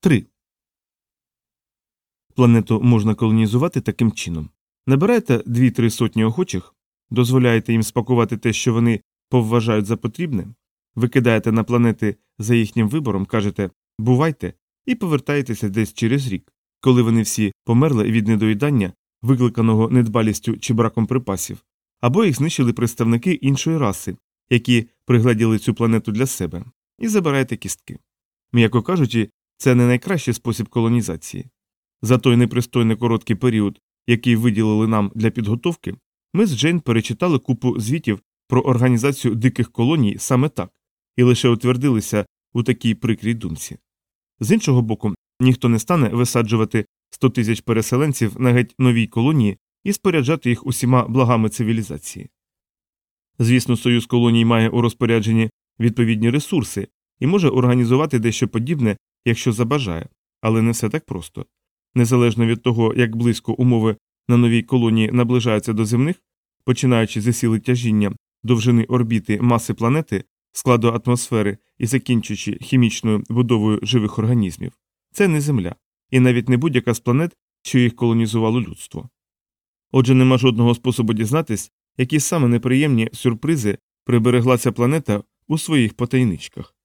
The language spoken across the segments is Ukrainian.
3. Планету можна колонізувати таким чином. Набирайте 2-3 сотні охочих, дозволяєте їм спакувати те, що вони повважають за потрібне, викидаєте на планети за їхнім вибором, кажете бувайте, і повертаєтеся десь через рік, коли вони всі померли від недоїдання, викликаного недбалістю чи браком припасів, або їх знищили представники іншої раси, які пригледіли цю планету для себе, і забираєте кістки. М'яко кажучи, це не найкращий спосіб колонізації. За той непристойний короткий період, який виділили нам для підготовки, ми з Джейн перечитали купу звітів про організацію диких колоній саме так, і лише утвердилися у такій прикрій думці. З іншого боку, ніхто не стане висаджувати 100 тисяч переселенців на геть новій колонії і споряджати їх усіма благами цивілізації. Звісно, союз колоній має у розпорядженні відповідні ресурси і може організувати дещо подібне, якщо забажає, але не все так просто. Незалежно від того, як близько умови на новій колонії наближаються до земних, починаючи з сили тяжіння довжини орбіти маси планети, складу атмосфери і закінчуючи хімічною будовою живих організмів, це не Земля, і навіть не будь-яка з планет, що їх колонізувало людство. Отже, нема жодного способу дізнатись, які саме неприємні сюрпризи приберегла ця планета у своїх потайничках.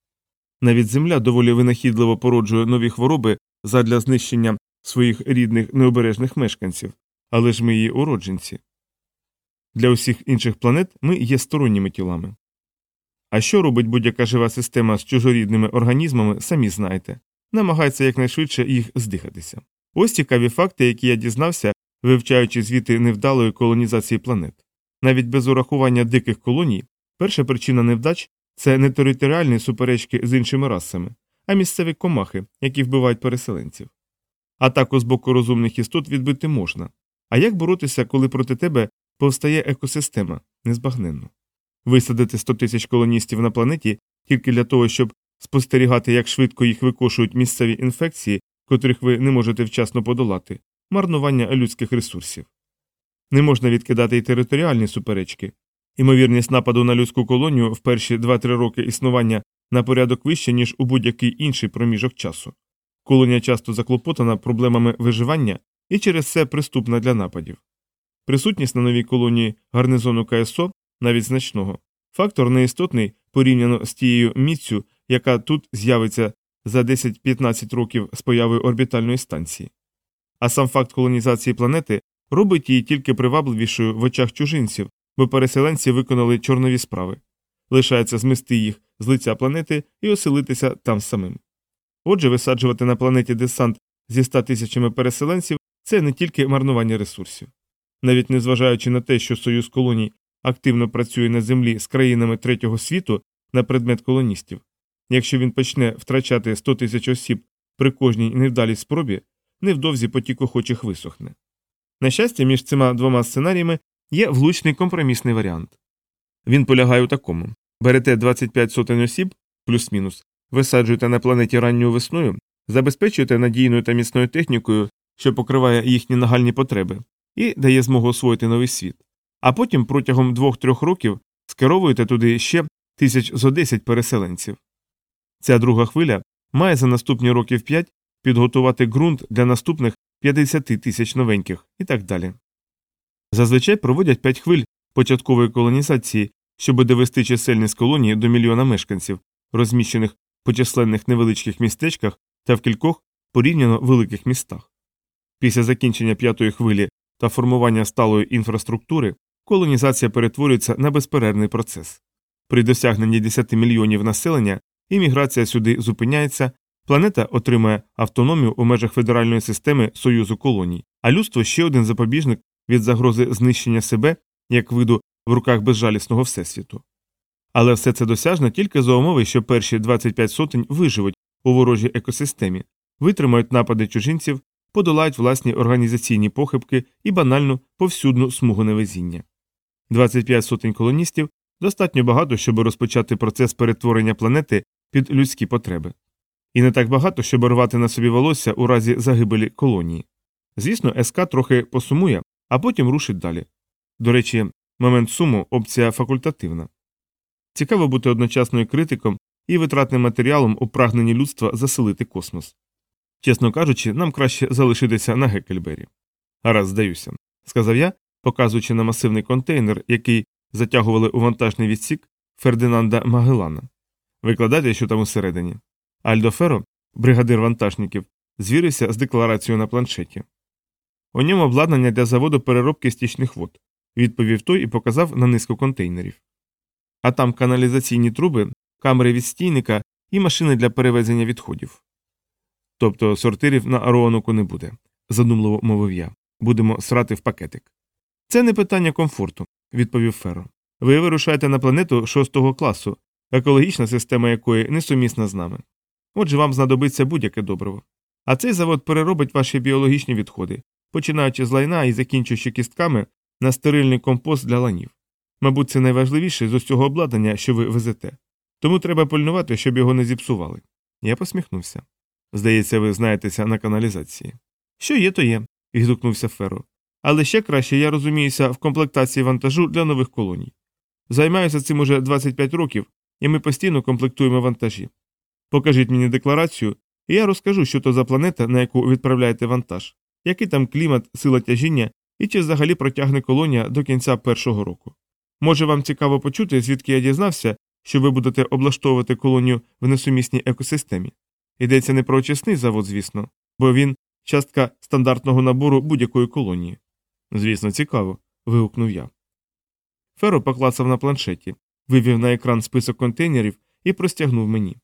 Навіть Земля доволі винахідливо породжує нові хвороби задля знищення своїх рідних необережних мешканців, але ж ми її уродженці. Для усіх інших планет ми є сторонніми тілами. А що робить будь-яка жива система з чужорідними організмами, самі знаєте, намагається якнайшвидше їх здихатися. Ось цікаві факти, які я дізнався, вивчаючи звіти невдалої колонізації планет. Навіть без урахування диких колоній, перша причина невдач це не територіальні суперечки з іншими расами, а місцеві комахи, які вбивають переселенців. Атаку з боку розумних істот відбити можна. А як боротися, коли проти тебе повстає екосистема незбагненно? Висадити 100 тисяч колоністів на планеті тільки для того, щоб спостерігати, як швидко їх викошують місцеві інфекції, котрих ви не можете вчасно подолати, марнування людських ресурсів. Не можна відкидати й територіальні суперечки. Імовірність нападу на людську колонію в перші 2-3 роки існування на порядок вище, ніж у будь-який інший проміжок часу. Колонія часто заклопотана проблемами виживання і через це приступна для нападів. Присутність на новій колонії гарнизону КСО, навіть значного, фактор неістотний порівняно з тією міцю, яка тут з'явиться за 10-15 років з появою орбітальної станції. А сам факт колонізації планети робить її тільки привабливішою в очах чужинців, бо переселенці виконали чорнові справи. Лишається змести їх з лиця планети і оселитися там самим. Отже, висаджувати на планеті десант зі 100 тисячами переселенців це не тільки марнування ресурсів. Навіть незважаючи на те, що Союз колоній активно працює на землі з країнами третього світу на предмет колоністів, якщо він почне втрачати 100 тисяч осіб при кожній невдалій спробі, невдовзі потік охочих висохне. На щастя, між цими двома сценаріями є влучний компромісний варіант. Він полягає у такому берете 25 сотень осіб, плюс-мінус, висаджуєте на планеті ранньою весною, забезпечуєте надійною та міцною технікою, що покриває їхні нагальні потреби, і дає змогу освоїти новий світ. А потім протягом 2-3 років скеровуєте туди ще тисяч зо 10 переселенців. Ця друга хвиля має за наступні років 5 підготувати ґрунт для наступних 50 тисяч новеньких і так далі. Зазвичай проводять 5 хвиль початкової колонізації, щоб довести чисельність колонії до мільйона мешканців, розміщених по численних невеличких містечках та в кількох порівняно великих містах. Після закінчення п'ятої хвилі та формування сталої інфраструктури колонізація перетворюється на безперервний процес. При досягненні 10 мільйонів населення імміграція сюди зупиняється, планета отримує автономію у межах федеральної системи Союзу колоній, а людство ще один запобіжник від загрози знищення себе як виду в руках безжалісного всесвіту. Але все це досяжно тільки за умови, що перші 25 сотень виживуть у ворожій екосистемі, витримають напади чужинців, подолають власні організаційні похибки і банальну повсюдну смугу невезіння. 25 сотень колоністів достатньо багато, щоб розпочати процес перетворення планети під людські потреби. І не так багато, щоб рвати на собі волосся у разі загибелі колонії. Звісно, СК трохи посумує, а потім рушить далі. До речі, момент суму опція факультативна. Цікаво бути одночасно і критиком і витратним матеріалом у прагненні людства заселити космос. Чесно кажучи, нам краще залишитися на Геккельбері. Гаразд, здаюся, сказав я, показуючи на масивний контейнер, який затягували у вантажний відсік Фердинанда Магеллана. Викладайте, що там усередині. Альдо Феро, бригадир вантажників, звірився з декларацією на планшеті. У ньому обладнання для заводу переробки стічних вод, відповів той і показав на низку контейнерів. А там каналізаційні труби, камери відстійника і машини для перевезення відходів. Тобто сортирів на Ароануку не буде, задумливо мовив я. Будемо срати в пакетик. Це не питання комфорту, відповів Феро. Ви вирушаєте на планету шостого класу, екологічна система якої несумісна з нами. Отже, вам знадобиться будь-яке добриво. А цей завод переробить ваші біологічні відходи, починаючи з лайна і закінчуючи кістками на стерильний компост для ланів. Мабуть, це найважливіше з усього обладнання, що ви везете. Тому треба пильнувати, щоб його не зіпсували. Я посміхнувся. Здається, ви знаєтеся на каналізації. Що є, то є, відгукнувся Феро. Але ще краще я розуміюся в комплектації вантажу для нових колоній. Займаюся цим уже 25 років, і ми постійно комплектуємо вантажі. Покажіть мені декларацію, і я розкажу, що то за планета, на яку відправляєте вантаж, який там клімат, сила тяжіння і чи взагалі протягне колонія до кінця першого року. Може, вам цікаво почути, звідки я дізнався, що ви будете облаштовувати колонію в несумісній екосистемі. Йдеться не про очисний завод, звісно, бо він частка стандартного набору будь-якої колонії. Звісно, цікаво. вигукнув я. Феро поклацав на планшеті, вивів на екран список контейнерів і простягнув мені.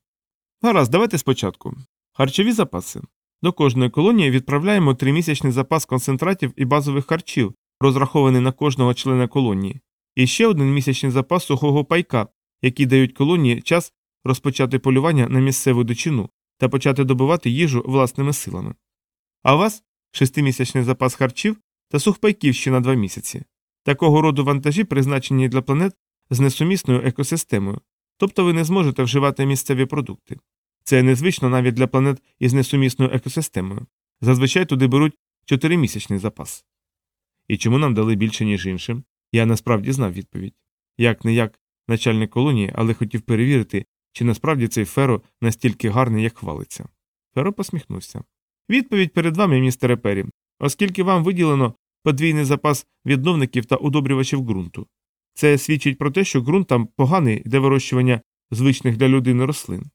Гаразд, давайте спочатку. Харчові запаси. До кожної колонії відправляємо тримісячний запас концентратів і базових харчів, розрахований на кожного члена колонії, і ще один місячний запас сухого пайка, який дають колонії час розпочати полювання на місцеву дичину та почати добувати їжу власними силами. А вас шестимісячний запас харчів та сухпайків ще на два місяці. Такого роду вантажі призначені для планет з несумісною екосистемою, тобто ви не зможете вживати місцеві продукти. Це незвично навіть для планет із несумісною екосистемою. Зазвичай туди беруть чотиримісячний запас. І чому нам дали більше, ніж іншим? Я насправді знав відповідь. Як не як начальник колонії, але хотів перевірити, чи насправді цей Феро настільки гарний, як хвалиться. Феро посміхнувся. Відповідь перед вами, містере Пері, оскільки вам виділено подвійний запас відновників та удобрювачів ґрунту. Це свідчить про те, що ґрунт там поганий для вирощування звичних для людини рослин.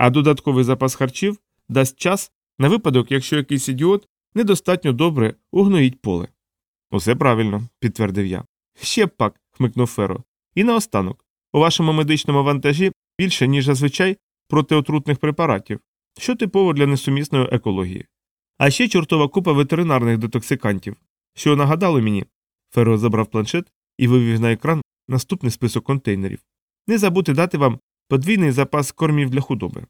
А додатковий запас харчів дасть час на випадок, якщо якийсь ідіот недостатньо добре угноїть поле. Усе правильно, підтвердив я. Ще б пак, хмикнув Феро. І наостанок, у вашому медичному вантажі більше, ніж зазвичай, протиотрутних препаратів, що типово для несумісної екології. А ще чортова купа ветеринарних детоксикантів, що нагадало мені. Феро забрав планшет і вивів на екран наступний список контейнерів. Не забудьте дати вам подвійний запас кормів для худоби.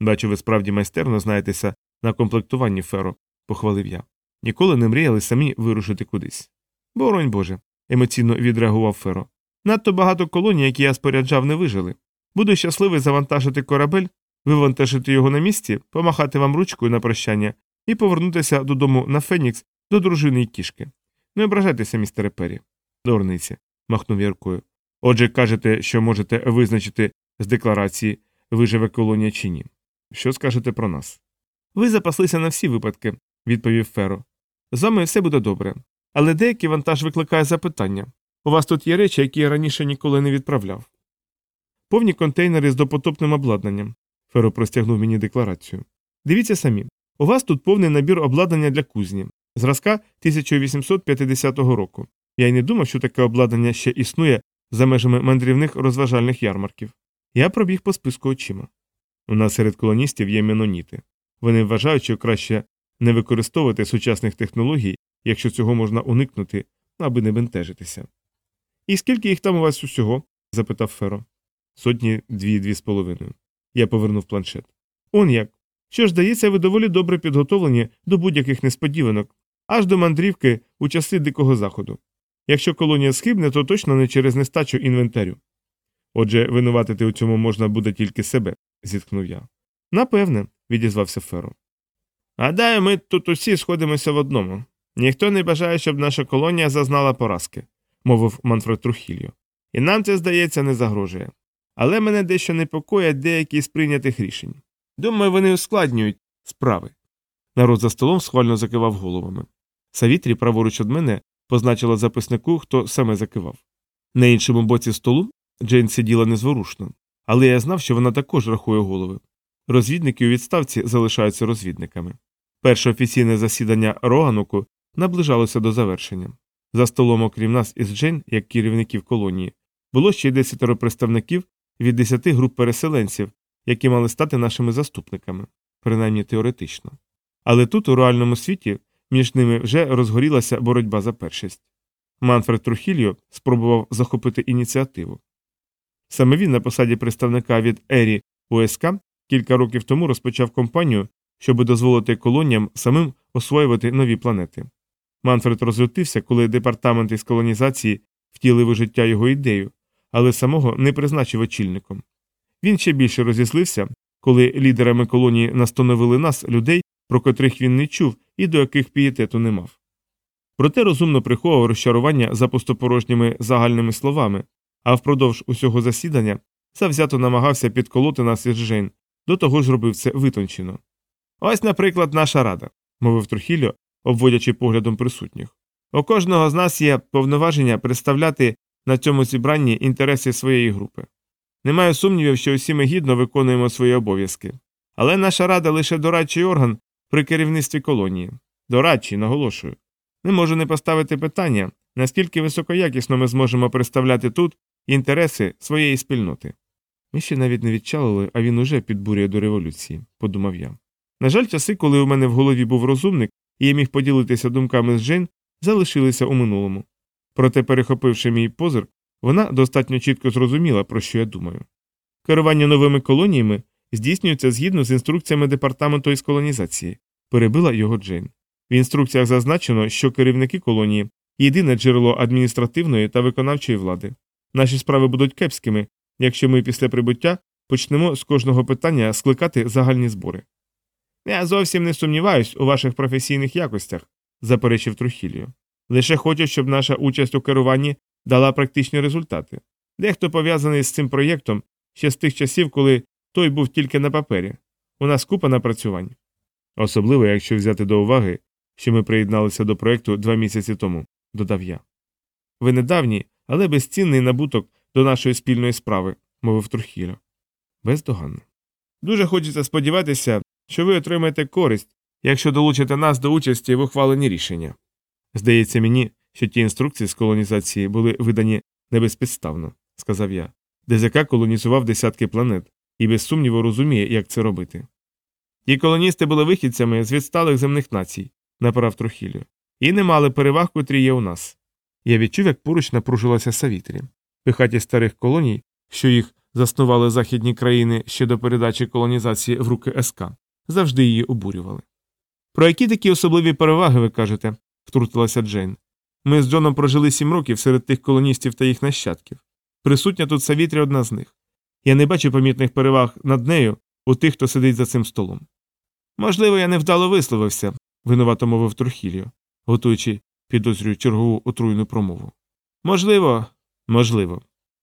Бачу, ви справді майстерно знаєтеся на комплектуванні Феро, похвалив я. Ніколи не мріяли самі вирушити кудись. Боронь Боже, емоційно відреагував Феро. Надто багато колоній, які я споряджав, не вижили. Буду щасливий завантажити корабель, вивантажити його на місці, помахати вам ручкою на прощання і повернутися додому на Фенікс до дружини й кішки. Не ображайтеся, містере Пері. Дурниці, махнув Яркою. Отже, кажете, що можете визначити з декларації, виживе колонія чи ні. Що скажете про нас? Ви запаслися на всі випадки, відповів Феро. З вами все буде добре. Але деякий вантаж викликає запитання. У вас тут є речі, які я раніше ніколи не відправляв. Повні контейнери з допотопним обладнанням. Феро простягнув мені декларацію. Дивіться самі. У вас тут повний набір обладнання для кузні, зразка 1850 року. Я й не думав, що таке обладнання ще існує за межами мандрівних розважальних ярмарків. Я пробіг по списку очима. У нас серед колоністів є меноніти. Вони вважають, що краще не використовувати сучасних технологій, якщо цього можна уникнути, аби не бентежитися. І скільки їх там у вас усього? запитав Феро. Сотні дві-дві з половиною. Я повернув планшет. Он як. Що ж, здається, ви доволі добре підготовлені до будь-яких несподіванок, аж до мандрівки у часи дикого заходу. Якщо колонія схибне, то точно не через нестачу інвентарю. Отже, винуватити у цьому можна буде тільки себе, зіткнув я. Напевне, відізвався Феро. Гадаю, ми тут усі сходимося в одному. Ніхто не бажає, щоб наша колонія зазнала поразки, мовив Манфред Трухільо. І нам це, здається, не загрожує. Але мене дещо непокоять деякі з прийнятих рішень. Думаю, вони ускладнюють справи. Народ за столом схвально закивав головами. Савітрі, праворуч від мене, позначила записнику, хто саме закивав. На іншому боці столу Джейн сиділа незворушно, але я знав, що вона також рахує голови. Розвідники у відставці залишаються розвідниками. Перше офіційне засідання Рогануку наближалося до завершення. За столом, окрім нас із Джейн, як керівників колонії, було ще й десятеро представників від десяти груп переселенців, які мали стати нашими заступниками, принаймні теоретично. Але тут, у реальному світі, між ними вже розгорілася боротьба за першість. Манфред Трухільо спробував захопити ініціативу. Саме він на посаді представника від Ері ОСК кілька років тому розпочав кампанію, щоб дозволити колоніям самим освоювати нові планети. Манфред розлютився, коли департамент із колонізації втілив у життя його ідею, але самого не призначив очільником. Він ще більше розізлився, коли лідерами колонії настановили нас, людей, про котрих він не чув і до яких пієтету не мав. Проте розумно приховував розчарування за пустопорожніми загальними словами, а впродовж усього засідання завзято намагався підколоти нас із Жень, до того ж робив це витончено. Ось, наприклад, наша рада, мовив Трухільо, обводячи поглядом присутніх. У кожного з нас є повноваження представляти на цьому зібранні інтереси своєї групи. Немає сумнівів, що усі ми гідно виконуємо свої обов'язки. Але наша рада лише дорадчий орган при керівництві колонії. Дорадчий, наголошую. Не можу не поставити питання, наскільки високоякісно ми зможемо представляти тут інтереси своєї спільноти. Ми ще навіть не відчалили, а він уже підбурює до революції, подумав я. На жаль, часи, коли у мене в голові був розумник, і я міг поділитися думками з Джейн, залишилися у минулому. Проте, перехопивши мій позирк, вона достатньо чітко зрозуміла, про що я думаю. Керування новими колоніями здійснюється згідно з інструкціями департаменту із колонізації, перебила його Джейн. В інструкціях зазначено, що керівники колонії єдине джерело адміністративної та виконавчої влади. Наші справи будуть кепськими, якщо ми після прибуття почнемо з кожного питання скликати загальні збори. Я зовсім не сумніваюсь у ваших професійних якостях, заперечив Трухіліо. Лише хочу, щоб наша участь у керуванні дала практичні результати. Дехто пов'язаний з цим проєктом ще з тих часів, коли той був тільки на папері. У нас купа напрацювань. Особливо, якщо взяти до уваги, що ми приєдналися до проєкту два місяці тому, додав я. Ви недавній, але безцінний набуток до нашої спільної справи, мовив Трухіло. Бездоганно. Дуже хочеться сподіватися, що ви отримаєте користь, якщо долучите нас до участі в ухваленні рішення. Здається мені, що ті інструкції з колонізації були видані не безпідставно, сказав я. ДЗК колонізував десятки планет і без сумніву розуміє, як це робити. Ті колоністи були вихідцями з відсталих земних націй, направ Трохілю, і не мали переваг, котрі є у нас. Я відчув, як поруч напружилася Савітрі. Пихаті старих колоній, що їх заснували західні країни ще до передачі колонізації в руки СК, завжди її обурювали. Про які такі особливі переваги ви кажете? втрутилася Джейн. Ми з Джоном прожили сім років серед тих колоністів та їх нащадків. Присутня тут Савітрі одна з них. Я не бачу помітних переваг над нею у тих, хто сидить за цим столом. Можливо, я невдало висловився, винувато мовив Трухіліо, готуючи, підозрюю чергову отруйну промову. Можливо, можливо.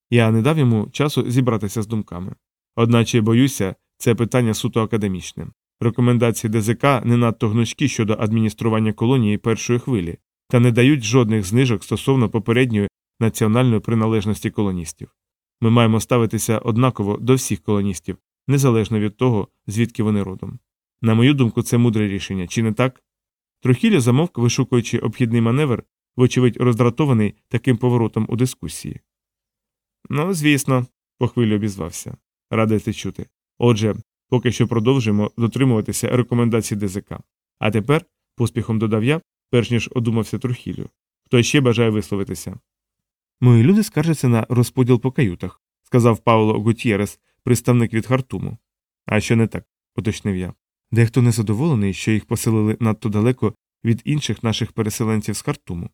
Я не дав йому часу зібратися з думками. Одначе, боюся, це питання суто академічне. Рекомендації ДЗК не надто гнучкі щодо адміністрування колонії першої хвилі та не дають жодних знижок стосовно попередньої національної приналежності колоністів. Ми маємо ставитися однаково до всіх колоністів, незалежно від того, звідки вони родом. На мою думку, це мудре рішення, чи не так? Трохілля замовк, вишукуючи обхідний маневр, вочевидь роздратований таким поворотом у дискусії. Ну, звісно, похвилю обізвався. Радий це чути. Отже, поки що продовжуємо дотримуватися рекомендацій ДЗК. А тепер, поспіхом додав я, перш ніж одумався Трухілю. Хто ще бажає висловитися? Мої люди скаржаться на розподіл по каютах, сказав Пауло Гутєрес, представник від Хартуму. А що не так, уточнив я. Дехто незадоволений, що їх поселили надто далеко від інших наших переселенців з Хартуму.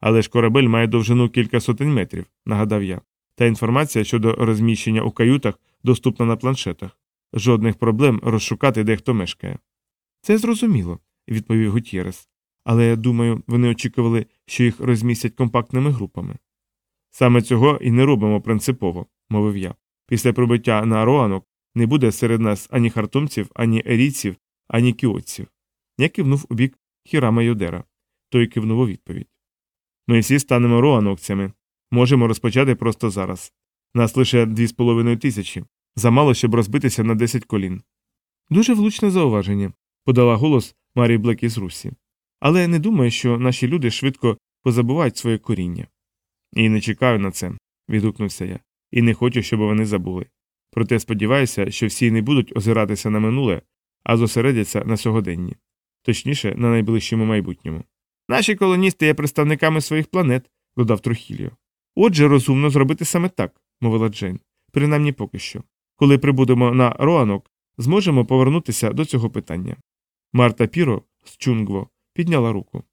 Але ж корабель має довжину кілька сотень метрів, нагадав я, та інформація щодо розміщення у каютах доступна на планшетах. Жодних проблем розшукати де хто мешкає. Це зрозуміло, відповів Гутєрес. Але я думаю, вони очікували, що їх розмістять компактними групами. Саме цього і не робимо принципово, мовив я. Після прибуття на Роанок не буде серед нас ані хартумців, ані ерійців, ані кіотців. Я кивнув у бік Хірама Йодера. Той кивнув у відповідь. Ми всі станемо роанокцями. Можемо розпочати просто зараз. Нас лише дві з половиною тисячі. Замало, щоб розбитися на десять колін. Дуже влучне зауваження, подала голос Марі Блек із Русі. Але не думаю, що наші люди швидко позабувають своє коріння. І не чекаю на це, відгукнувся я, і не хочу, щоб вони забули. Проте сподіваюся, що всі не будуть озиратися на минуле, а зосередяться на сьогоденні, точніше, на найближчому майбутньому. Наші колоністи є представниками своїх планет, додав Трухіліо. Отже, розумно зробити саме так, мовила Джейн, принаймні поки що. Коли прибудемо на Роанок, зможемо повернутися до цього питання. Марта Піро з Чунгво підняла руку.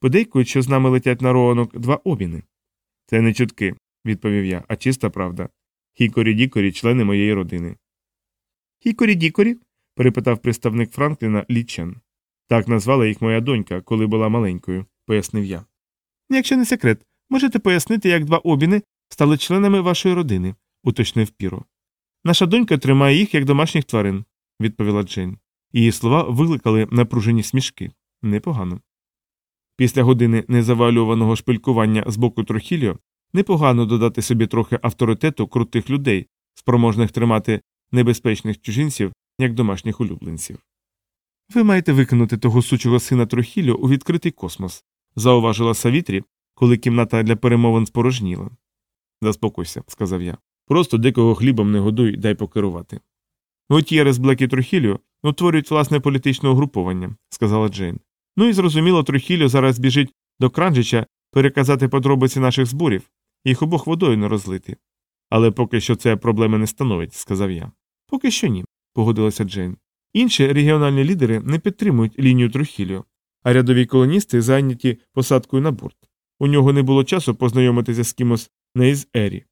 Подейкують, що з нами летять на Роанок два обіни. Це не чутки, відповів я, а чиста правда. Хікорі Дікорі члени моєї родини. Хікорі Дікорі? перепитав представник Франкліна Лічен. Так назвала їх моя донька, коли була маленькою, пояснив я. Якщо не секрет, можете пояснити, як два обіни стали членами вашої родини, уточнив Піро. Наша донька тримає їх як домашніх тварин, відповіла Джейн. Її слова викликали напружені смішки. Непогано. Після години незавалюваного шпилькування з боку Трохіліо непогано додати собі трохи авторитету крутих людей, спроможних тримати небезпечних чужинців як домашніх улюбленців. Ви маєте викинути того сучого сина Трохіліо у відкритий космос, зауважила Савітрі, коли кімната для перемовин спорожніла. Заспокойся, сказав я. Просто дикого хлібом не годуй, дай покерувати. Готєрес Блек і Трохіліо утворюють власне політичне угруповання, сказала Джейн. Ну і зрозуміло, Трохіліо зараз біжить до Кранжича переказати подробиці наших зборів, їх обох водою не розлити. Але поки що це проблеми не становить, сказав я. Поки що ні, погодилася Джейн. Інші регіональні лідери не підтримують лінію Трухіліо, а рядові колоністи зайняті посадкою на борт. У нього не було часу познайомитися з кимось не із Ері.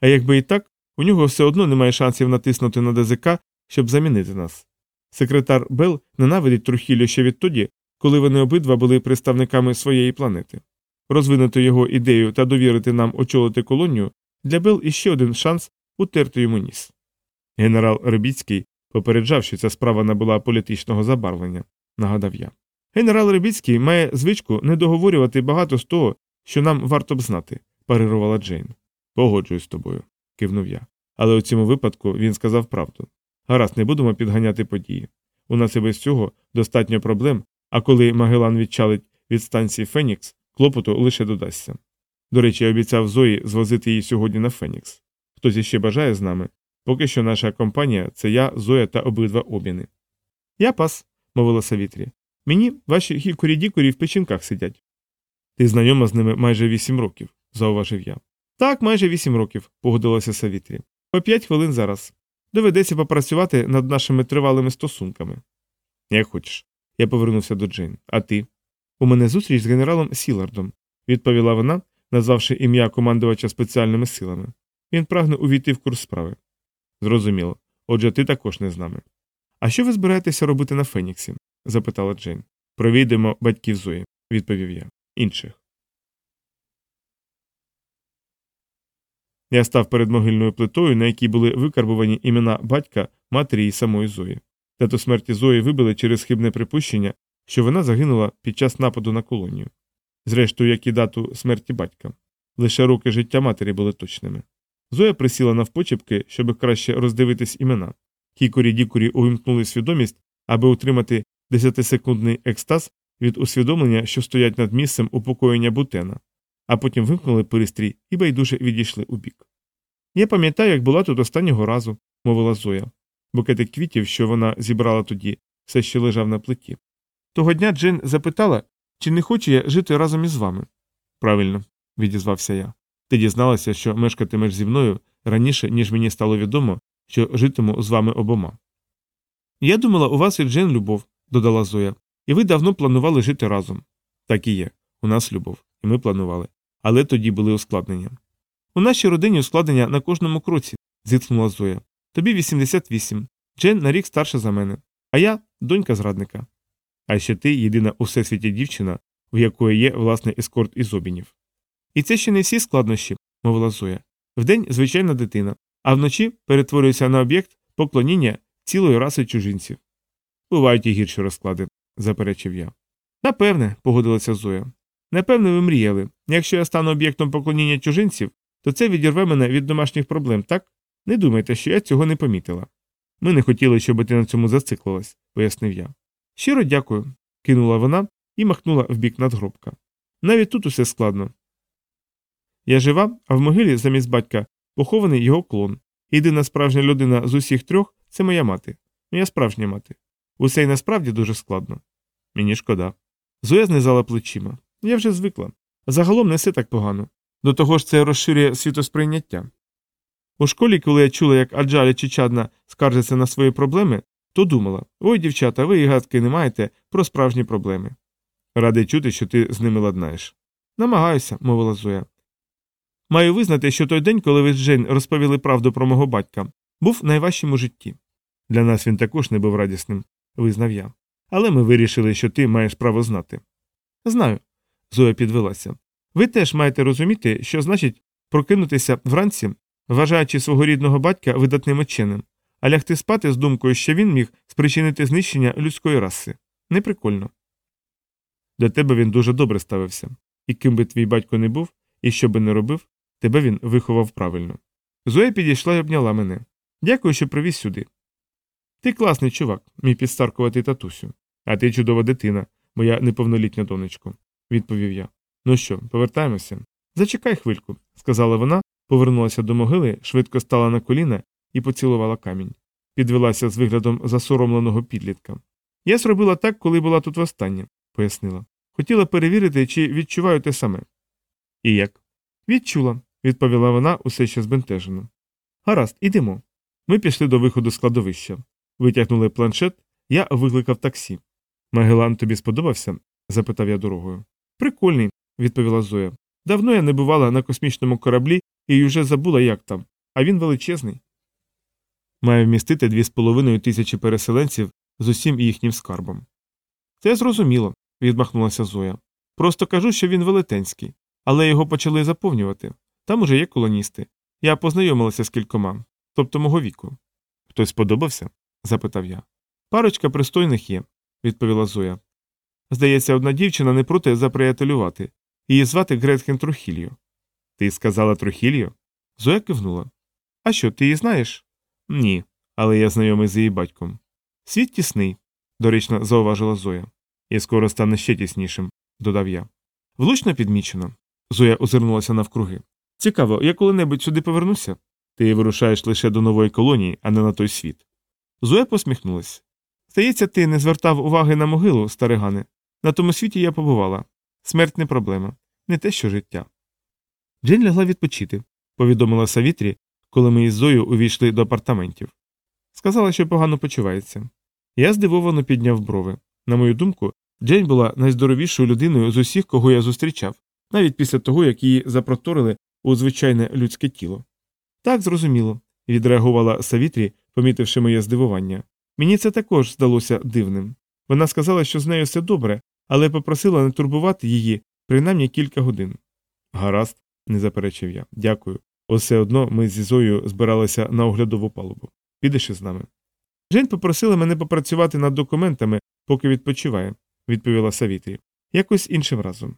А якби і так, у нього все одно немає шансів натиснути на ДЗК, щоб замінити нас. Секретар Бел ненавидить Трухіліо ще відтоді, коли вони обидва були представниками своєї планети. Розвинути його ідею та довірити нам очолити колонію для Бел іще один шанс утерти йому ніс. Генерал Рибіцький попереджав, що ця справа набула політичного забарвлення, нагадав я. Генерал Рибіцький має звичку не договорювати багато з того, що нам варто б знати, парирувала Джейн. Погоджуюсь з тобою, кивнув я. Але у цьому випадку він сказав правду. Гаразд, не будемо підганяти події. У нас і без цього достатньо проблем, а коли Магелан відчалить від станції Фенікс, клопоту лише додасться. До речі, я обіцяв Зої звозити її сьогодні на Фенікс. Хтось іще бажає з нами. Поки що наша компанія це я, Зоя та обидва обіни. Я пас, мовила Савітрі. Мені ваші гікурі дікурі в печінках сидять. Ти знайома з ними майже вісім років, зауважив я. Так, майже вісім років, погодилася Савітрі. По п'ять хвилин зараз. Доведеться попрацювати над нашими тривалими стосунками. Як хочеш. Я повернувся до Джейн. А ти? У мене зустріч з генералом Сілардом, відповіла вона, назвавши ім'я командувача спеціальними силами. Він прагне увійти в курс справи. Зрозуміло. Отже, ти також не з нами. А що ви збираєтеся робити на Феніксі? запитала Джейн. Провійдемо батьків Зої, відповів я. Інших. Я став перед могильною плитою, на якій були викарбувані імена батька, матері і самої Зої. Дату смерті Зої вибили через хибне припущення, що вона загинула під час нападу на колонію. Зрештою, як і дату смерті батька. Лише роки життя матері були точними. Зоя присіла навпочепки, щоб краще роздивитись імена. Хікорі Дікурі увімкнули свідомість, аби утримати десятисекундний екстаз від усвідомлення, що стоять над місцем упокоєння бутена, а потім вимкнули пристрій і байдуже відійшли у бік. Я пам'ятаю, як була тут останнього разу, мовила Зоя. Букетик квітів, що вона зібрала тоді, все ще лежав на плиті. Того дня Джен запитала, чи не хоче я жити разом із вами. Правильно, відізвався я. Ти дізналася, що мешкатимеш зі мною раніше, ніж мені стало відомо, що житиму з вами обома. Я думала, у вас і Джен любов, додала Зоя, і ви давно планували жити разом. Так і є. У нас любов, і ми планували. Але тоді були ускладнення. У нашій родині ускладнення на кожному кроці, зітхнула Зоя. Тобі 88. Джен на рік старша за мене, а я донька зрадника. А ще ти єдина у всесвіті дівчина, в якої є власний ескорт із обінів. І це ще не всі складнощі, мовила Зоя. Вдень звичайна дитина, а вночі перетворюється на об'єкт поклоніння цілої раси чужинців. Бувають і гірші розклади, заперечив я. Напевне, погодилася Зоя. Напевне, ви мріяли. Якщо я стану об'єктом поклоніння чужинців, то це відірве мене від домашніх проблем, так? Не думайте, що я цього не помітила. Ми не хотіли, щоб ти на цьому зациклилась, пояснив я. Щиро дякую, кинула вона і махнула в бік надгробка. Навіть тут усе складно. Я жива, а в могилі замість батька похований його клон. Єдина справжня людина з усіх трьох це моя мати, моя справжня мати. Усе й насправді дуже складно. Мені шкода. Зоя знизала плечима. Я вже звикла. Загалом не все так погано. До того ж, це розширює світосприйняття. У школі, коли я чула, як Аджалі чи Чадна скаржаться на свої проблеми, то думала ой, дівчата, ви і гадки не маєте про справжні проблеми. Радий чути, що ти з ними ладнаєш. Намагаюся, мовила Зоя. Маю визнати, що той день, коли ви з Жень розповіли правду про мого батька, був найважчим у житті. Для нас він також не був радісним, визнав я. Але ми вирішили, що ти маєш право знати. Знаю. Зоя підвелася. Ви теж маєте розуміти, що значить прокинутися вранці, вважаючи свого рідного батька видатним ученим, а лягти спати з думкою, що він міг спричинити знищення людської раси. Неприкольно. До тебе він дуже добре ставився, і ким би твій батько не був, і що би не робив, тебе він виховав правильно. Зоя підійшла і обняла мене. Дякую, що привіз сюди. Ти класний чувак, мій підстаркуватий татусю. А ти чудова дитина, моя неповнолітня донечко, відповів я. Ну що, повертаємося? Зачекай хвильку, сказала вона, повернулася до могили, швидко стала на коліна і поцілувала камінь. Підвелася з виглядом засоромленого підлітка. Я зробила так, коли була тут востаннє, пояснила. Хотіла перевірити, чи відчуваю те саме. І як? Відчула, відповіла вона усе ще збентежено. Гаразд, ідемо. Ми пішли до виходу складовища. Витягнули планшет, я викликав таксі. Магелан тобі сподобався? запитав я дорогою. Прикольний, відповіла Зоя. Давно я не бувала на космічному кораблі і вже забула, як там, а він величезний. Має вмістити дві з половиною тисячі переселенців з усім їхнім скарбом. Це зрозуміло, відмахнулася Зоя. Просто кажу, що він велетенський, але його почали заповнювати. Там уже є колоністи. Я познайомилася з кількома, тобто мого віку. Хтось сподобався? запитав я. Парочка пристойних є, відповіла Зоя. Здається, одна дівчина не проти заприятелювати. Її звати Гретхен Трухільо. Ти сказала Трухільо? Зоя кивнула. А що, ти її знаєш? Ні, але я знайомий з її батьком. Світ тісний, доречно зауважила Зоя. І скоро стане ще тіснішим, додав я. Влучно підмічено. Зоя озирнулася навкруги. Цікаво, я коли-небудь сюди повернуся? Ти вирушаєш лише до нової колонії, а не на той світ. Зоя посміхнулась. Здається, ти не звертав уваги на могилу, старигане. На тому світі я побувала. Смерть не проблема, не те, що життя. Джейн лягла відпочити, повідомила Савітрі, коли ми із Зою увійшли до апартаментів. Сказала, що погано почувається. Я здивовано підняв брови. На мою думку, Джейн була найздоровішою людиною з усіх, кого я зустрічав, навіть після того, як її запроторили у звичайне людське тіло. Так, зрозуміло, відреагувала Савітрі, помітивши моє здивування. Мені це також здалося дивним. Вона сказала, що з нею все добре, але попросила не турбувати її принаймні кілька годин. Гаразд, не заперечив я. Дякую. Усе одно ми зі Зою збиралися на оглядову палубу. Підеш із нами. Жень попросила мене попрацювати над документами, поки відпочиває, відповіла Савітрі. Якось іншим разом.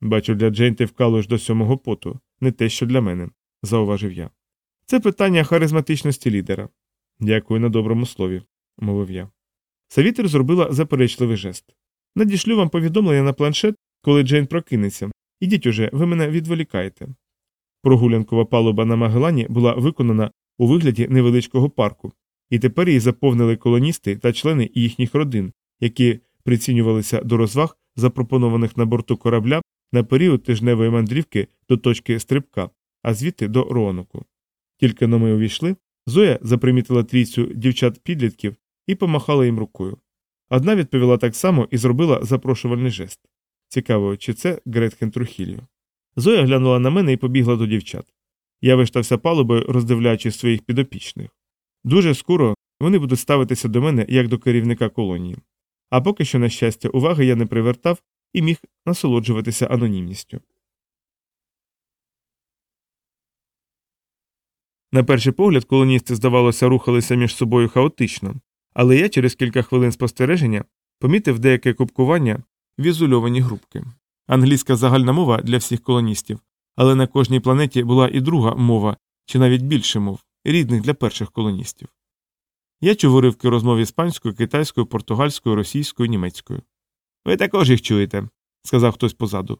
Бачу, для Джейн ти вкалуєш до сьомого поту, не те, що для мене, зауважив я. Це питання харизматичності лідера. Дякую на доброму слові, мовив я. Савітер зробила заперечливий жест. Надішлю вам повідомлення на планшет, коли Джейн прокинеться. Ідіть уже, ви мене відволікаєте. Прогулянкова палуба на Магелані була виконана у вигляді невеличкого парку, і тепер її заповнили колоністи та члени їхніх родин, які прицінювалися до розваг, запропонованих на борту корабля на період тижневої мандрівки до точки стрибка, а звідти до Роаноку. Тільки но ми увійшли, Зоя запримітила трійцю дівчат-підлітків і помахала їм рукою. Одна відповіла так само і зробила запрошувальний жест. Цікаво, чи це Гретхен Трухіліо. Зоя глянула на мене і побігла до дівчат. Я виштався палубою, роздивляючи своїх підопічних. Дуже скоро вони будуть ставитися до мене як до керівника колонії. А поки що, на щастя, уваги я не привертав і міг насолоджуватися анонімністю. На перший погляд колоністи, здавалося, рухалися між собою хаотично, але я через кілька хвилин спостереження помітив деяке купкування в ізольовані групки. Англійська загальна мова для всіх колоністів, але на кожній планеті була і друга мова, чи навіть більше мов, рідних для перших колоністів. Я чув уривки розмов іспанською, китайською, португальською, російською, німецькою. Ви також їх чуєте, сказав хтось позаду.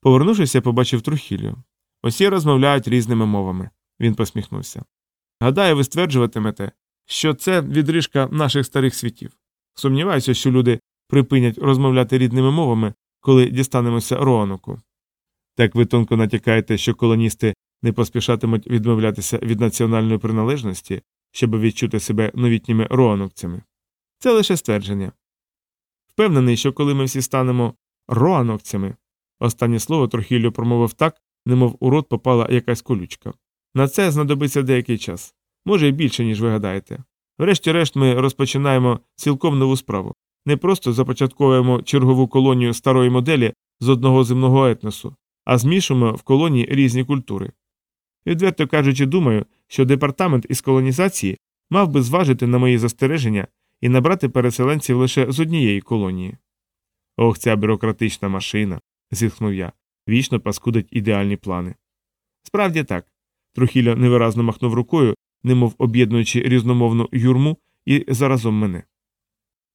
Повернувшись, я побачив Трухілію. Усі розмовляють різними мовами. Він посміхнувся. Гадаю, ви стверджуватимете, що це відрижка наших старих світів. Сумніваюся, що люди припинять розмовляти рідними мовами, коли дістанемося Роаноку. Так ви тонко натякаєте, що колоністи не поспішатимуть відмовлятися від національної приналежності, щоб відчути себе новітніми роанокцями. Це лише ствердження. Впевнений, що коли ми всі станемо роанокцями, останнє слово Трохіллю промовив так, немов у рот попала якась колючка. На це знадобиться деякий час, може й більше, ніж ви гадаєте. Врешті-решт, ми розпочинаємо цілком нову справу. Не просто започатковуємо чергову колонію старої моделі з одного земного етносу, а змішуємо в колонії різні культури. Відверто кажучи, думаю, що департамент із колонізації мав би зважити на мої застереження і набрати переселенців лише з однієї колонії. Ох, ця бюрократична машина, зітхнув я, вічно паскудить ідеальні плани. Справді так. Трухіля невиразно махнув рукою, немов об'єднуючи різномовну юрму і заразом мене.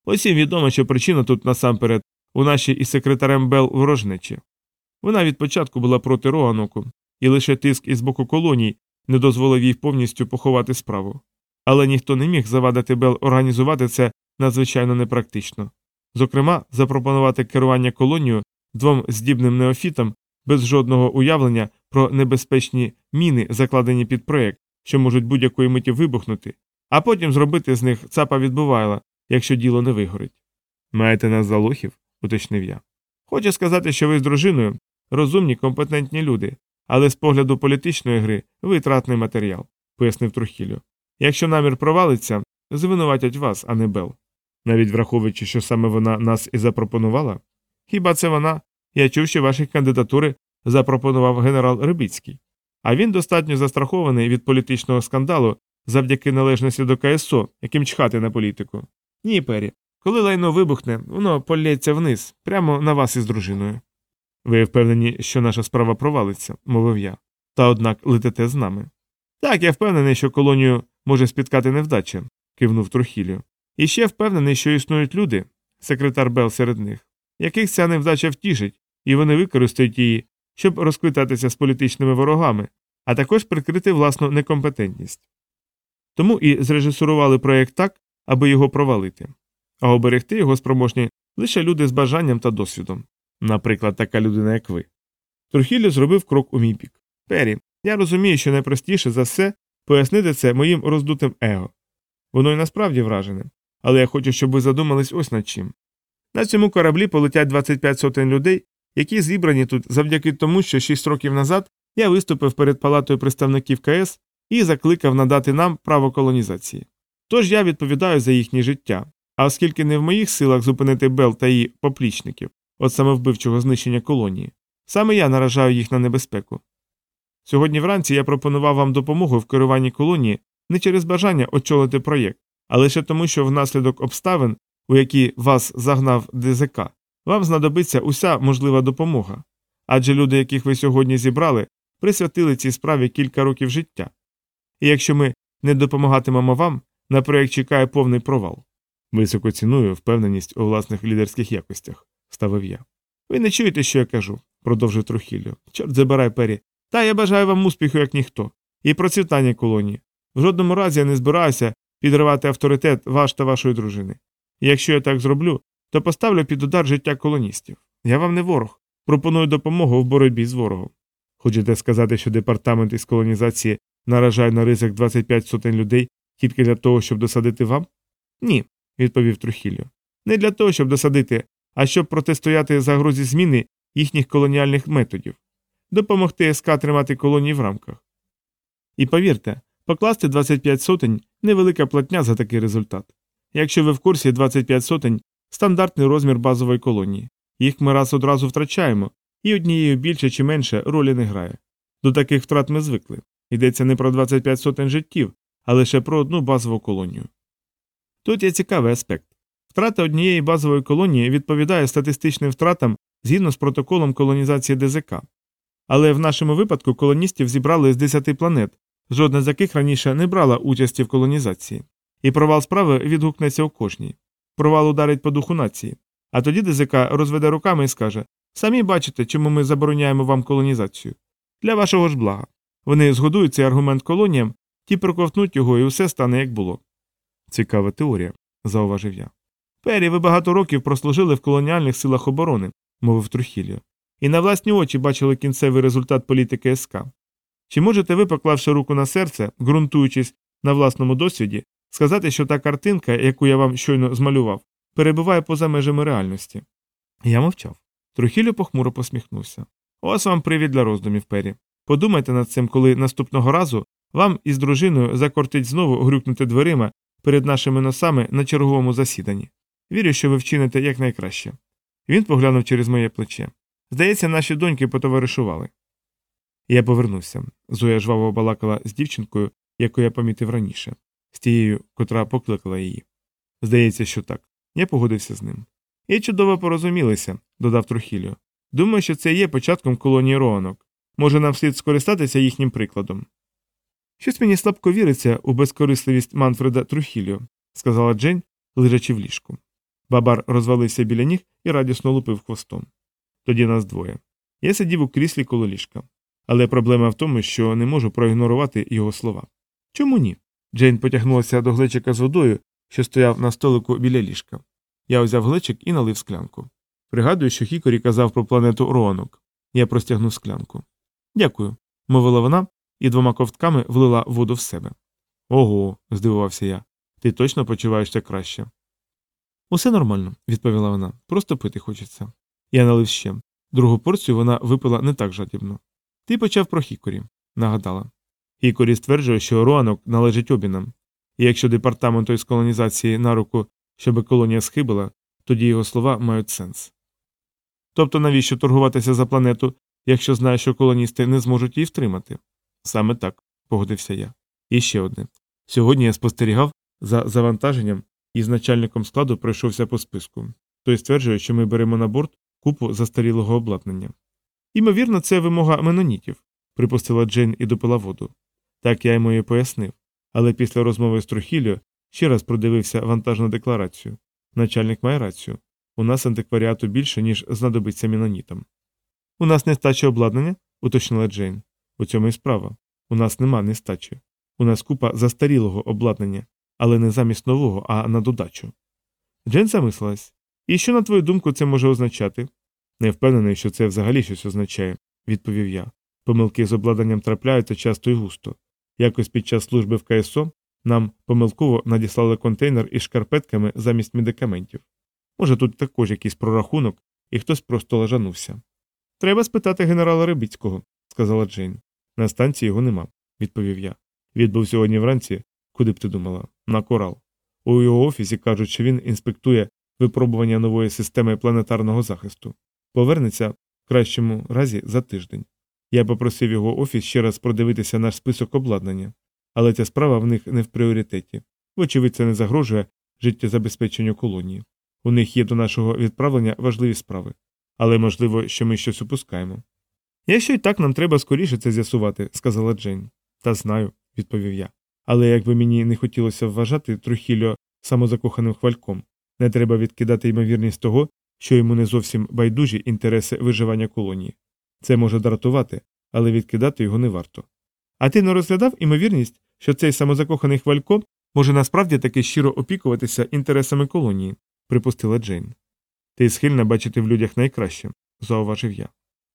Усім відомо, що причина тут насамперед у нашій із секретарем Бел ворожнечі. Вона від початку була проти Роаноку, і лише тиск із боку колоній не дозволив їй повністю поховати справу. Але ніхто не міг завадити Бел організувати це надзвичайно непрактично. Зокрема, запропонувати керування колонією двом здібним неофітам без жодного уявлення про небезпечні міни, закладені під проєкт, що можуть будь-якої миті вибухнути, а потім зробити з них цапа відбувайла, якщо діло не вигорить. Маєте нас за лохів? уточнив я. Хочу сказати, що ви з дружиною розумні, компетентні люди, але з погляду політичної гри витратний матеріал, пояснив Трухілю. Якщо намір провалиться, звинуватять вас, а не Бел. Навіть враховуючи, що саме вона нас і запропонувала? Хіба це вона? Я чув, що ваші кандидатури запропонував генерал Рибицький. А він достатньо застрахований від політичного скандалу завдяки належності до КСО, яким чхати на політику. Ні, Пері. Коли лайно вибухне, воно полється вниз, прямо на вас із дружиною. Ви впевнені, що наша справа провалиться, мовив я. Та однак летите з нами. Так, я впевнений, що колонію може спіткати невдача, кивнув Трухіліо. І ще впевнений, що існують люди, секретар Бел серед них, яких ця невдача втішить, і вони використають її, щоб розквитатися з політичними ворогами, а також прикрити власну некомпетентність. Тому і зрежисурували проєкт так, аби його провалити, а оберегти його спроможні лише люди з бажанням та досвідом, наприклад, така людина, як ви. Трухіллю зробив крок у мій бік. Пері, я розумію, що найпростіше за все пояснити це моїм роздутим его. Воно й насправді вражене, але я хочу, щоб ви задумались ось над чим. На цьому кораблі полетять 25 сотень людей, які зібрані тут завдяки тому, що 6 років назад я виступив перед палатою представників КС і закликав надати нам право колонізації. Тож я відповідаю за їхнє життя, а оскільки не в моїх силах зупинити Бел та її поплічників, от самовбивчого знищення колонії, саме я наражаю їх на небезпеку. Сьогодні вранці я пропонував вам допомогу в керуванні колонії не через бажання очолити проєкт, а лише тому, що внаслідок обставин, у які вас загнав ДЗК, вам знадобиться уся можлива допомога. Адже люди, яких ви сьогодні зібрали, присвятили цій справі кілька років життя. І якщо ми не допомагатимемо вам, на проєкт чекає повний провал. Високо ціную впевненість у власних лідерських якостях, ставив я. Ви не чуєте, що я кажу, продовжив Трухіллю. Чорт забирай пері. Та я бажаю вам успіху, як ніхто, і процвітання колонії. В жодному разі я не збираюся підривати авторитет ваш та вашої дружини. Якщо я так зроблю, то поставлю під удар життя колоністів. Я вам не ворог. Пропоную допомогу в боротьбі з ворогом. Хочете сказати, що департамент із колонізації наражає на ризик 25 сотень людей тільки для того, щоб досадити вам? Ні, відповів Трухіллю. Не для того, щоб досадити, а щоб протистояти загрозі зміни їхніх колоніальних методів, допомогти СК тримати колонії в рамках. І повірте, покласти 25 сотень невелика платня за такий результат. Якщо ви в курсі 25 сотень стандартний розмір базової колонії. Їх ми раз одразу втрачаємо, і однією більше чи менше ролі не грає. До таких втрат ми звикли. Йдеться не про 25 сотень життів, а лише про одну базову колонію. Тут є цікавий аспект. Втрата однієї базової колонії відповідає статистичним втратам згідно з протоколом колонізації ДЗК. Але в нашому випадку колоністів зібрали з 10 планет, жодна з яких раніше не брала участі в колонізації. І провал справи відгукнеться у кожній. Провал ударить по духу нації. А тоді ДЗК розведе руками і скаже самі бачите, чому ми забороняємо вам колонізацію. Для вашого ж блага. Вони згодують цей аргумент колоніям, ті проковтнуть його і усе стане як було. Цікава теорія, зауважив я. Пері, ви багато років прослужили в колоніальних силах оборони, мовив Трухіліо, і на власні очі бачили кінцевий результат політики СК. Чи можете ви, поклавши руку на серце, ґрунтуючись на власному досвіді, сказати, що та картинка, яку я вам щойно змалював, перебуває поза межами реальності? Я мовчав. Трухіліо похмуро посміхнувся. Ось вам привід для роздумів, Пері. Подумайте над цим, коли наступного разу вам із дружиною закортить знову грюкнути дверима перед нашими носами на черговому засіданні. Вірю, що ви вчините якнайкраще. Він поглянув через моє плече. Здається, наші доньки потоваришували. Я повернувся. Зоя жваво балакала з дівчинкою, яку я помітив раніше, з тією, котра покликала її. Здається, що так. Я погодився з ним. І чудово порозумілися, додав Трухіліо. Думаю, що це є початком колонії роанок. Може, нам слід скористатися їхнім прикладом. Щось мені слабко віриться у безкорисливість Манфреда Трухіліо, сказала Джейн, лежачи в ліжку. Бабар розвалився біля ніг і радісно лупив хвостом. Тоді нас двоє. Я сидів у кріслі коло ліжка. Але проблема в тому, що не можу проігнорувати його слова. Чому ні? Джейн потягнулася до глечика з водою, що стояв на столику біля ліжка. Я взяв глечик і налив склянку. Пригадую, що Хікорі казав про планету Роанок. Я простягнув склянку. Дякую, мовила вона і двома ковтками влила воду в себе. Ого, здивувався я. Ти точно почуваєшся краще. Усе нормально, відповіла вона. Просто пити хочеться. Я налив ще. Другу порцію вона випила не так жадібно. Ти почав про Хікорі, нагадала. Хікорі стверджує, що Роанок належить обінам, і якщо департаменту із колонізації на руку, щоб колонія схибила, тоді його слова мають сенс. Тобто навіщо торгуватися за планету, якщо знаєш, що колоністи не зможуть її втримати? Саме так, погодився я. І ще одне. Сьогодні я спостерігав за завантаженням і з начальником складу пройшовся по списку. Той стверджує, що ми беремо на борт купу застарілого обладнання. Імовірно, це вимога менонітів, припустила Джейн і допила воду. Так я йому і пояснив. Але після розмови з Трухіліо ще раз продивився вантажну декларацію. Начальник має рацію. У нас антикваріату більше, ніж знадобиться мінонітам. У нас нестача обладнання, уточнила Джейн. У цьому і справа. У нас нема нестачі. У нас купа застарілого обладнання, але не замість нового, а на додачу. Джейн замислилась. І що, на твою думку, це може означати? Не впевнений, що це взагалі щось означає, відповів я. Помилки з обладнанням трапляються часто і густо. Якось під час служби в КСО нам помилково надіслали контейнер із шкарпетками замість медикаментів. Може, тут також якийсь прорахунок, і хтось просто лажанувся. Треба спитати генерала Рибіцького, сказала Джейн. На станції його нема, відповів я. Відбув сьогодні вранці, куди б ти думала, на корал. У його офісі кажуть, що він інспектує випробування нової системи планетарного захисту. Повернеться в кращому разі за тиждень. Я попросив його офіс ще раз продивитися наш список обладнання, але ця справа в них не в пріоритеті. Вочевидь, це не загрожує життєзабезпеченню колонії. У них є до нашого відправлення важливі справи, але можливо, що ми щось упускаємо. Якщо й так нам треба скоріше це з'ясувати, сказала Джейн. Та знаю, відповів я. Але якби мені не хотілося вважати Трухільо самозакоханим хвальком, не треба відкидати ймовірність того, що йому не зовсім байдужі інтереси виживання колонії. Це може дратувати, але відкидати його не варто. А ти не розглядав імовірність, що цей самозакоханий хвалько може насправді таки щиро опікуватися інтересами колонії, припустила Джейн. Ти схильна бачити в людях найкраще, зауважив я.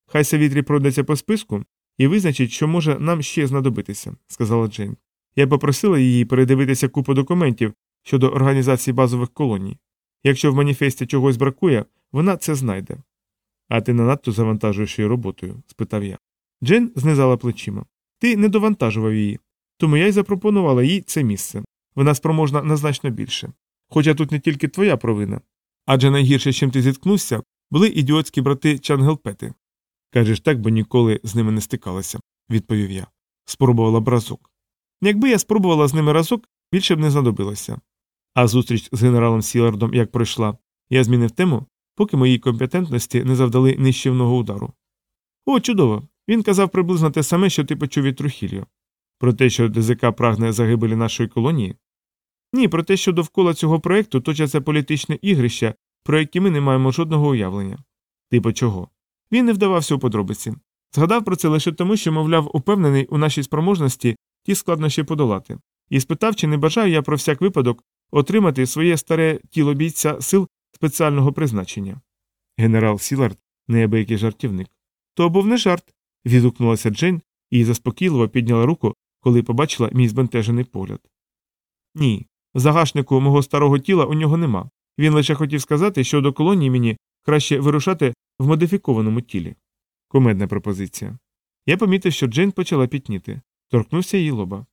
Хай Савітрі пройдеться по списку і визначить, що може нам ще знадобитися, сказала Джейн. Я попросила її передивитися купу документів щодо організації базових колоній. Якщо в маніфесті чогось бракує, вона це знайде. А ти не надто завантажуєш її роботою? спитав я. Джен знизала плечима. Ти не довантажував її, тому я й запропонувала їй це місце. Вона спроможна на значно більше. Хоча тут не тільки твоя провина. Адже найгірше, чим ти зіткнувся, були ідіотські брати Чангелпети. Кажеш так, бо ніколи з ними не стикалася, відповів я. Спробувала б разок. Якби я спробувала з ними разок, більше б не знадобилося. А зустріч з генералом Сілардом як пройшла, я змінив тему, поки моїй компетентності не завдали нищівного удару. О, чудово! Він казав приблизно те саме, що ти почув від Трухільо. Про те, що ДЗК прагне загибелі нашої колонії? Ні, про те, що довкола цього проєкту точаться політичне ігрище, про які ми не маємо жодного уявлення. Типу чого? Він не вдавався у подробиці. Згадав про це лише тому, що, мовляв, упевнений у нашій спроможності ті складнощі подолати, і спитав, чи не бажаю я про всяк випадок отримати своє старе тіло бійця сил спеціального призначення. Генерал Сілард неабиякий жартівник. То був не жарт. відгукнулася Джейн і заспокійливо підняла руку, коли побачила мій збентежений погляд. Ні, загашнику мого старого тіла у нього нема. Він лише хотів сказати, що до колонії мені краще вирушати в модифікованому тілі. Комедна пропозиція. Я помітив, що Джейн почала пітніти, торкнувся її лоба.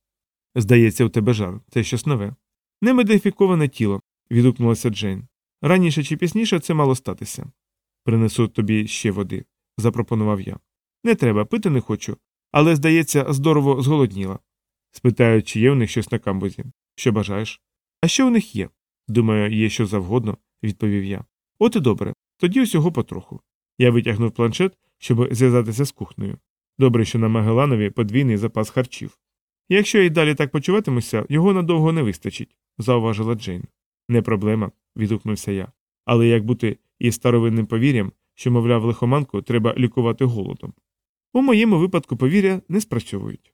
Здається, у тебе жар, це щось нове. Не модифіковане тіло, відгукнулася Джейн. Раніше чи пізніше це мало статися. Принесу тобі ще води, запропонував я. Не треба, пити не хочу, але, здається, здорово зголодніла. Спитаю, чи є у них щось на камбузі. Що бажаєш? А що у них є? Думаю, є що завгодно, відповів я. От і добре, тоді усього потроху. Я витягнув планшет, щоб зв'язатися з кухнею. Добре, що на Магеланові подвійний запас харчів. Якщо я й далі так почуватимуся, його надовго не вистачить, зауважила Джейн. Не проблема, відгукнувся я. Але як бути із старовинним повір'ям, що, мовляв, лихоманку треба лікувати голодом. У моєму випадку повір'я не спрацьовують.